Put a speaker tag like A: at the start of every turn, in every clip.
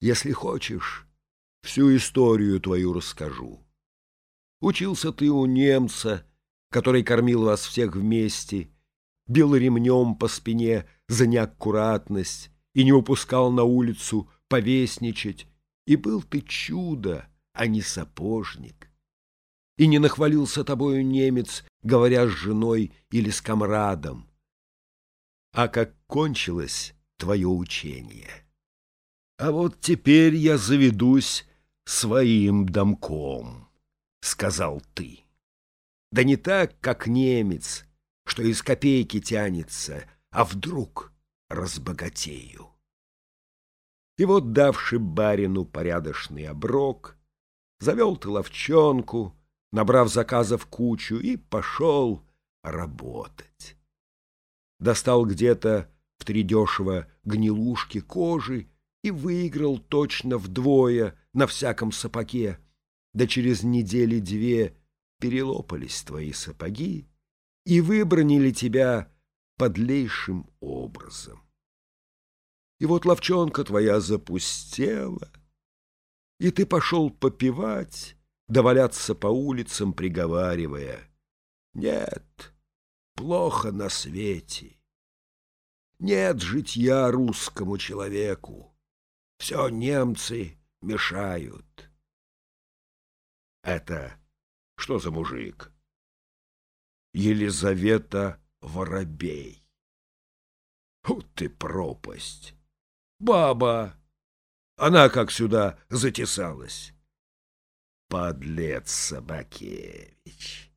A: Если хочешь, всю историю твою расскажу. Учился ты у немца, который кормил вас всех вместе, бил ремнем по спине за неаккуратность и не упускал на улицу повесничать, и был ты чудо, а не сапожник. И не нахвалился тобою немец, говоря с женой или с комрадом. А как кончилось твое учение? А вот теперь я заведусь своим домком, — сказал ты. Да не так, как немец, что из копейки тянется, а вдруг разбогатею. И вот, давши барину порядочный оброк, завел ты ловчонку, набрав заказов кучу, и пошел работать. Достал где-то в три дешево гнилушки кожи и выиграл точно вдвое на всяком сапоге, да через недели две перелопались твои сапоги и выбронили тебя подлейшим образом. И вот ловчонка твоя запустела, и ты пошел попивать, да валяться по улицам, приговаривая, «Нет, плохо на свете, нет житья русскому человеку, все немцы мешают». Это что за мужик? Елизавета Воробей. Вот ты пропасть! Баба! Она как сюда затесалась. Подлец Собакевич.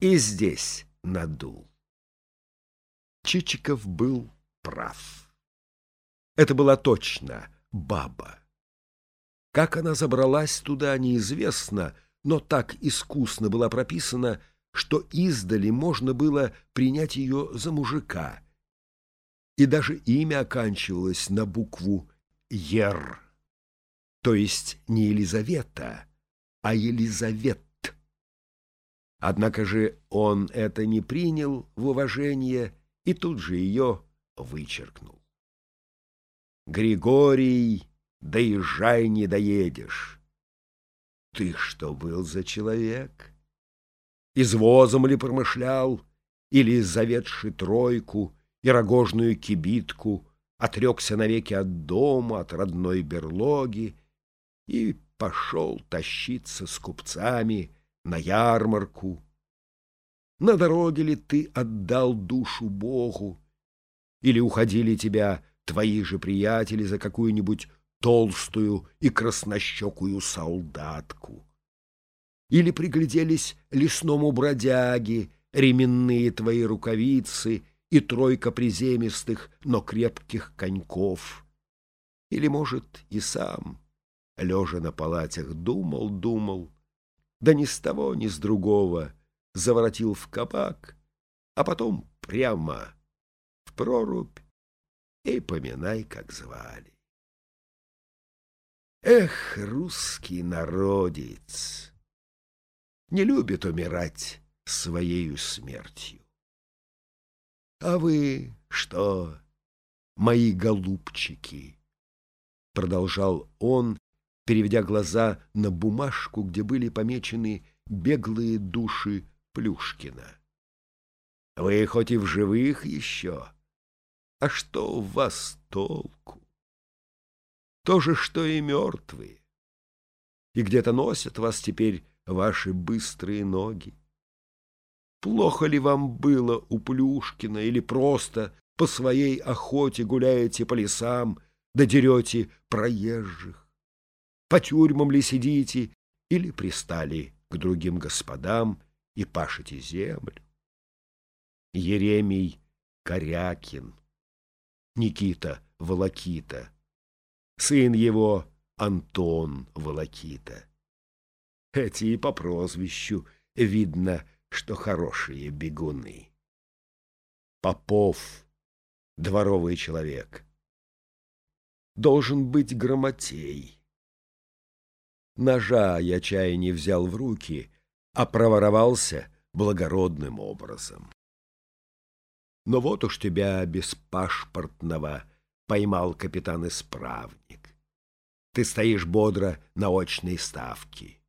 A: И здесь надул. Чичиков был прав. Это была точно баба. Как она забралась туда, неизвестно, но так искусно была прописана, что издали можно было принять ее за мужика — и даже имя оканчивалось на букву «Ер», то есть не Елизавета, а Елизавет. Однако же он это не принял в уважение и тут же ее вычеркнул. «Григорий, доезжай, не доедешь». Ты что был за человек? Извозом ли промышлял, или заведший тройку, и рогожную кибитку, отрекся навеки от дома, от родной берлоги и пошел тащиться с купцами на ярмарку. На дороге ли ты отдал душу Богу, или уходили тебя твои же приятели за какую-нибудь толстую и краснощекую солдатку? Или пригляделись лесному бродяге ременные твои рукавицы и тройка приземистых, но крепких коньков. Или, может, и сам, лежа на палатях, думал, думал, да ни с того, ни с другого заворотил в кабак, а потом прямо в прорубь и поминай, как звали. Эх, русский народец! Не любит умирать своею смертью. А вы что, мои голубчики? Продолжал он, переведя глаза на бумажку, где были помечены беглые души Плюшкина. Вы хоть и в живых еще, а что у вас толку? То же, что и мертвые. И где-то носят вас теперь ваши быстрые ноги. Плохо ли вам было у Плюшкина или просто по своей охоте гуляете по лесам, да дерете проезжих? По тюрьмам ли сидите или пристали к другим господам и пашете землю? Еремий Корякин, Никита Волокита, сын его Антон Волокита. Эти и по прозвищу, видно, что хорошие бегуны. Попов, дворовый человек, должен быть грамотей. Ножа я чая не взял в руки, а проворовался благородным образом. Но вот уж тебя без пашпортного поймал капитан-исправник. Ты стоишь бодро на очной ставке.